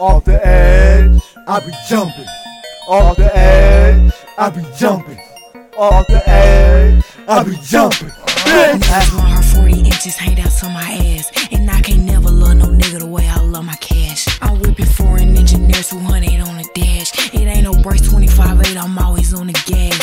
Off the edge, I be jumping. Off the edge, I be jumping. Off the edge, I be jumping. I'm my heart 40 inches hanged out to my ass. And I can't never love no nigga the way I love my cash. I'm whipping foreign engineers 200 on the dash. It ain't no brakes 25 8, I'm always on the gas.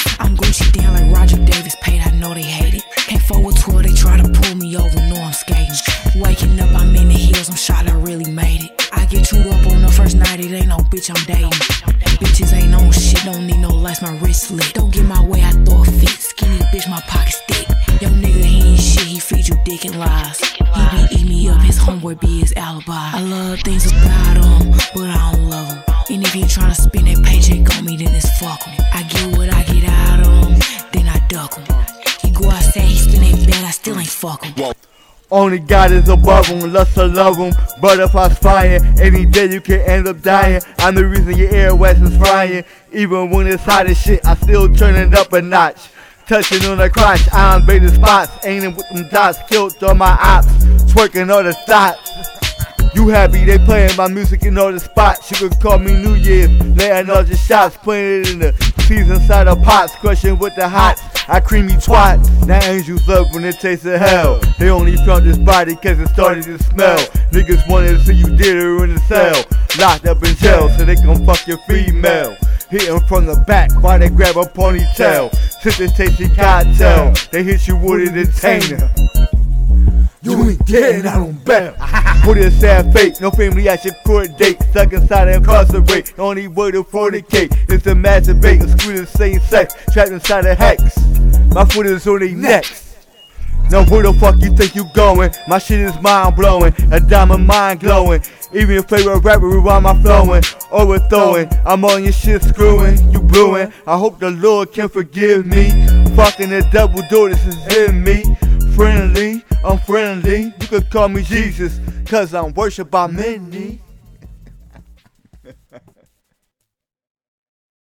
Bitch I'm dating. Bitches ain't on shit, don't need no lights, my wrist lit. Don't get my way, I throw a fit. Skinny bitch, my pockets thick. Yo nigga, he ain't shit, he feed you dick and lies. He be eat me up, his homeboy be his alibi. I love things about him, but I don't love him. And if he tryna spend that paycheck on me, then it's fuck him. I get what I get out of him, then I duck him. He go outside, he spend that bag, I still ain't fuck him. Only God is above him, lust to love him. Butterflies flying, any day you can end up dying. I'm the reason your airways is frying. Even when it's hot as shit, I still turn it up a notch. Touching on the crotch, I invade the spots, aiming with them dots, killed on my ops, twerking all the thoughts. You happy they playing my music in all the spots. You could call me New Year's, laying all the shots, putting it in the season side of pots, crushing with the hots. I creamy twat. Now angels love when it tastes of hell. They only found this body cause it started to smell. Niggas wanted to see you did her in the cell. Locked up in jail so they can fuck your female. Hit 'em from the back while they grab a ponytail. Sip the tasty cocktail. They hit you with a detainer. You ain't dead I don't bail. Put it sad fate, no family at your court date. Stuck inside and incarcerate. Only way to fornicate is to masturbate and screw the same sex. Trapped inside a hex. My foot is on their necks. Now where the fuck you think you going? My shit is mind blowing, a diamond mind glowing. Even your favorite rapper rewind my flowing, overthrowing. I'm on your shit screwing, you brewing. I hope the Lord can forgive me. Fucking the double door, this is in me. Friendly, I'm friendly. You could call me Jesus, cause I'm worshipped by many.